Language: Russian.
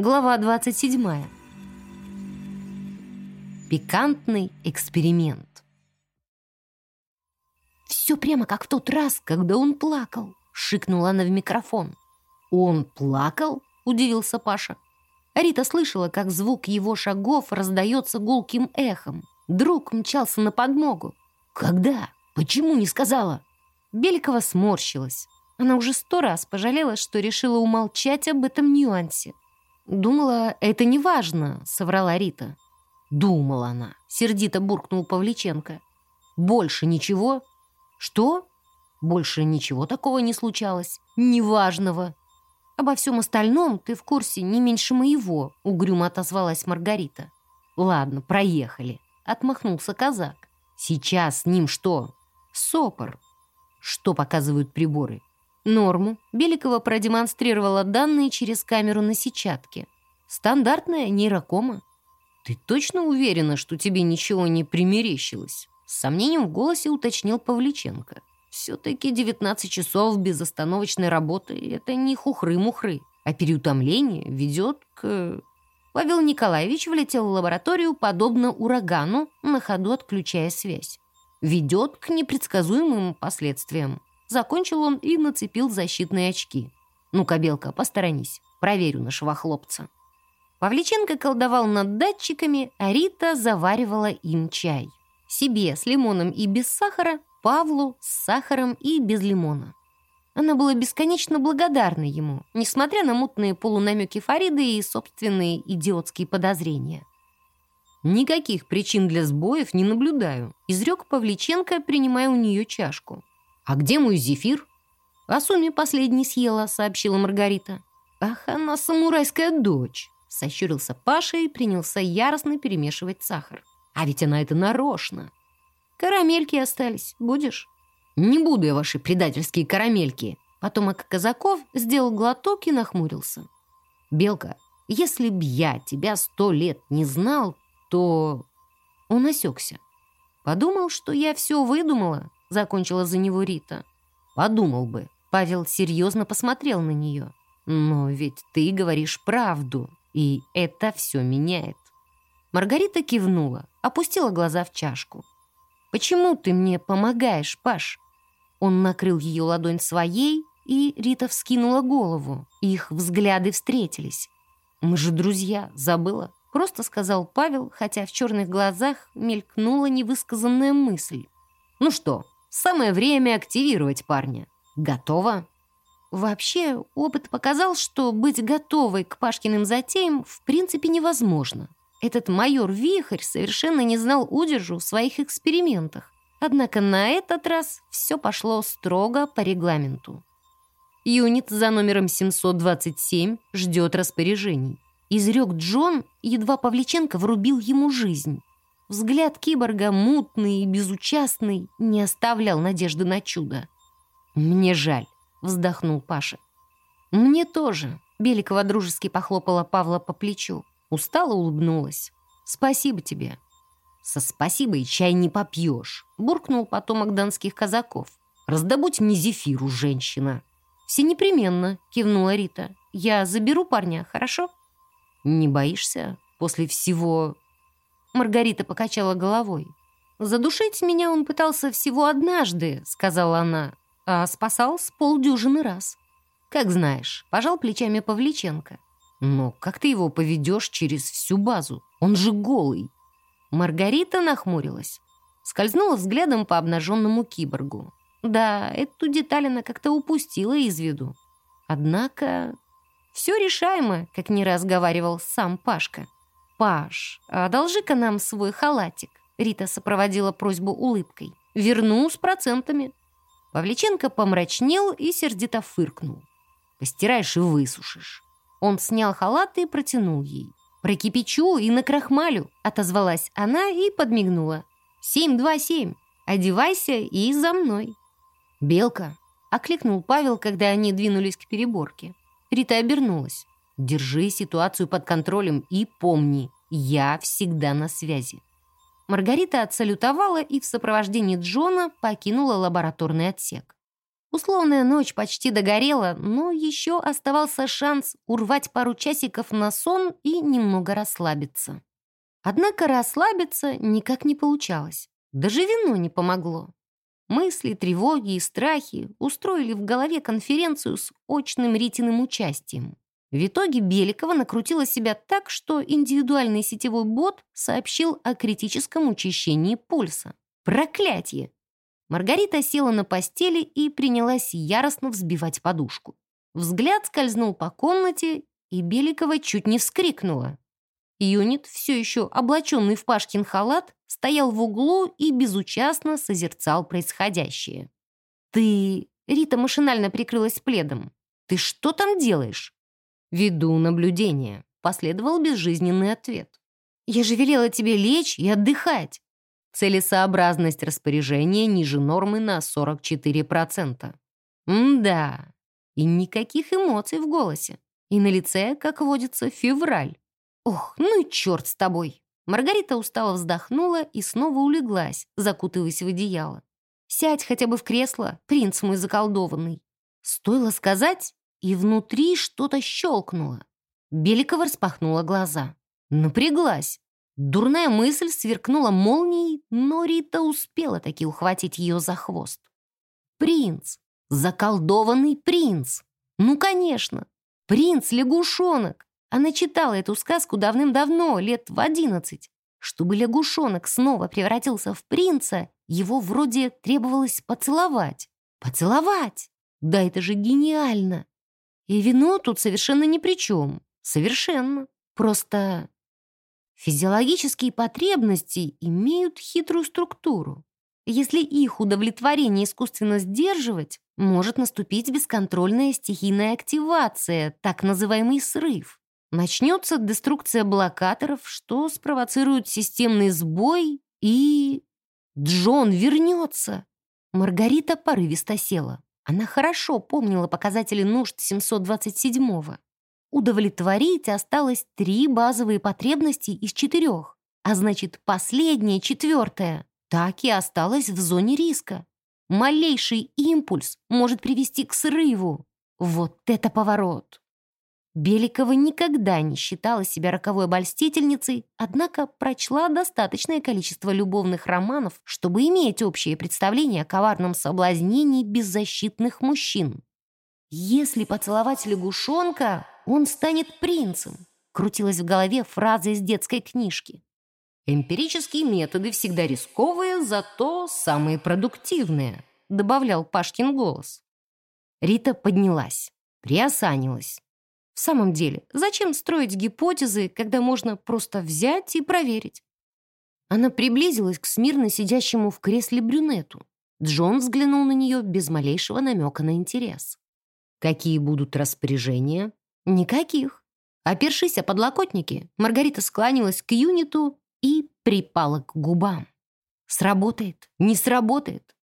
Глава 27. Пикантный эксперимент. «Все прямо как в тот раз, когда он плакал», — шикнула она в микрофон. «Он плакал?» — удивился Паша. Рита слышала, как звук его шагов раздается гулким эхом. Друг мчался на подмогу. «Когда? Почему не сказала?» Беликова сморщилась. Она уже сто раз пожалела, что решила умолчать об этом нюансе. «Думала, это не важно», — соврала Рита. «Думала она», — сердито буркнул Павличенко. «Больше ничего?» «Что?» «Больше ничего такого не случалось. Неважного». «Обо всем остальном ты в курсе не меньше моего», — угрюмо отозвалась Маргарита. «Ладно, проехали», — отмахнулся казак. «Сейчас с ним что?» «Сопор». «Что показывают приборы?» Норму Беликова продемонстрировала данные через камеру на сетчатке. Стандартная нейрокома. «Ты точно уверена, что тебе ничего не примерещилось?» С сомнением в голосе уточнил Павличенко. «Все-таки 19 часов безостановочной работы — это не хухры-мухры, а переутомление ведет к...» Павел Николаевич влетел в лабораторию, подобно урагану, на ходу отключая связь. «Ведет к непредсказуемым последствиям. Закончил он и нацепил защитные очки. «Ну-ка, Белка, посторонись. Проверю нашего хлопца». Павличенко колдовал над датчиками, а Рита заваривала им чай. Себе с лимоном и без сахара, Павлу с сахаром и без лимона. Она была бесконечно благодарна ему, несмотря на мутные полунамеки Фариды и собственные идиотские подозрения. «Никаких причин для сбоев не наблюдаю», — изрек Павличенко, принимая у нее чашку. «А где мой зефир?» «А Суми последний съела», — сообщила Маргарита. «Ах, она самурайская дочь!» — сощурился Паша и принялся яростно перемешивать сахар. «А ведь она это нарочно!» «Карамельки остались. Будешь?» «Не буду я ваши предательские карамельки!» Потомок казаков сделал глоток и нахмурился. «Белка, если б я тебя сто лет не знал, то...» Он осекся. Подумал, что я все выдумала, — закончила за него Рита. «Подумал бы». Павел серьезно посмотрел на нее. «Но ведь ты говоришь правду, и это все меняет». Маргарита кивнула, опустила глаза в чашку. «Почему ты мне помогаешь, Паш?» Он накрыл ее ладонь своей, и Рита вскинула голову. Их взгляды встретились. «Мы же друзья, забыла?» Просто сказал Павел, хотя в черных глазах мелькнула невысказанная мысль. «Ну что, Самое время активировать парня. Готово? Вообще, опыт показал, что быть готовой к Пашкиным затеям в принципе невозможно. Этот майор Вихрь совершенно не знал удержу в своих экспериментах. Однако на этот раз все пошло строго по регламенту. Юнит за номером 727 ждет распоряжений. Изрек Джон, едва Павличенко врубил ему жизнь. Взгляд киборга, мутный и безучастный, не оставлял надежды на чудо. «Мне жаль», — вздохнул Паша. «Мне тоже», — Беликова дружески похлопала Павла по плечу. Устало улыбнулась. «Спасибо тебе». «Со спасибо и чай не попьешь», — буркнул потомок донских казаков. «Раздобудь мне зефиру, женщина». «Все непременно», — кивнула Рита. «Я заберу парня, хорошо?» «Не боишься? После всего Маргарита покачала головой. «Задушить меня он пытался всего однажды», — сказала она, «а спасал с полдюжины раз». «Как знаешь», — пожал плечами Павличенко. «Но как ты его поведешь через всю базу? Он же голый». Маргарита нахмурилась. Скользнула взглядом по обнаженному киборгу. Да, эту деталь она как-то упустила из виду. Однако все решаемо, как не раз говаривал сам Пашка. «Паш, одолжи-ка нам свой халатик», — Рита сопроводила просьбу улыбкой. «Верну с процентами». Павличенко помрачнел и сердито фыркнул. «Постираешь и высушишь». Он снял халат и протянул ей. «Прокипячу и накрахмалю», — отозвалась она и подмигнула. «Семь, два, семь. Одевайся и за мной». «Белка», — окликнул Павел, когда они двинулись к переборке. Рита обернулась. Держи ситуацию под контролем и помни, я всегда на связи». Маргарита отсалютовала и в сопровождении Джона покинула лабораторный отсек. Условная ночь почти догорела, но еще оставался шанс урвать пару часиков на сон и немного расслабиться. Однако расслабиться никак не получалось. Даже вино не помогло. Мысли, тревоги и страхи устроили в голове конференцию с очным Ритиным участием. В итоге Беликова накрутила себя так, что индивидуальный сетевой бот сообщил о критическом учащении пульса. Проклятие! Маргарита села на постели и принялась яростно взбивать подушку. Взгляд скользнул по комнате, и Беликова чуть не вскрикнула. Юнит, все еще облаченный в Пашкин халат, стоял в углу и безучастно созерцал происходящее. «Ты...» — Рита машинально прикрылась пледом. «Ты что там делаешь?» «Веду наблюдение», — последовал безжизненный ответ. «Я же велела тебе лечь и отдыхать». Целесообразность распоряжения ниже нормы на 44%. М-да. И никаких эмоций в голосе. И на лице, как водится, февраль. Ох, ну и черт с тобой. Маргарита устало вздохнула и снова улеглась, закутываясь в одеяло. «Сядь хотя бы в кресло, принц мой заколдованный». Стоило сказать, и внутри что-то щелкнуло. Беликова распахнула глаза. Напряглась. Дурная мысль сверкнула молнией, но Рита успела таки ухватить ее за хвост. «Принц! Заколдованный принц! Ну, конечно! Принц-лягушонок! Она читала эту сказку давным-давно, лет в одиннадцать. Чтобы лягушонок снова превратился в принца, его вроде требовалось поцеловать. Поцеловать! Да это же гениально! И вино тут совершенно ни при чем. Совершенно. Просто физиологические потребности имеют хитрую структуру. Если их удовлетворение искусственно сдерживать, может наступить бесконтрольная стихийная активация, так называемый срыв. Начнется деструкция блокаторов, что спровоцирует системный сбой, и... Джон вернется. Маргарита порывисто села. Она хорошо помнила показатели нужд 727-го. Удовлетворить осталось три базовые потребности из четырех, а значит, последняя, четвертая, так и осталась в зоне риска. Малейший импульс может привести к срыву. Вот это поворот! Беликова никогда не считала себя роковой обольстительницей, однако прочла достаточное количество любовных романов, чтобы иметь общее представление о коварном соблазнении беззащитных мужчин. «Если поцеловать лягушонка, он станет принцем», крутилась в голове фраза из детской книжки. «Эмпирические методы всегда рисковые, зато самые продуктивные», добавлял Пашкин голос. Рита поднялась, приосанилась. В самом деле, зачем строить гипотезы, когда можно просто взять и проверить? Она приблизилась к смирно сидящему в кресле брюнету. Джон взглянул на нее без малейшего намека на интерес. «Какие будут распоряжения?» «Никаких». Опершись о подлокотники, Маргарита склонилась к юниту и припала к губам. «Сработает? Не сработает?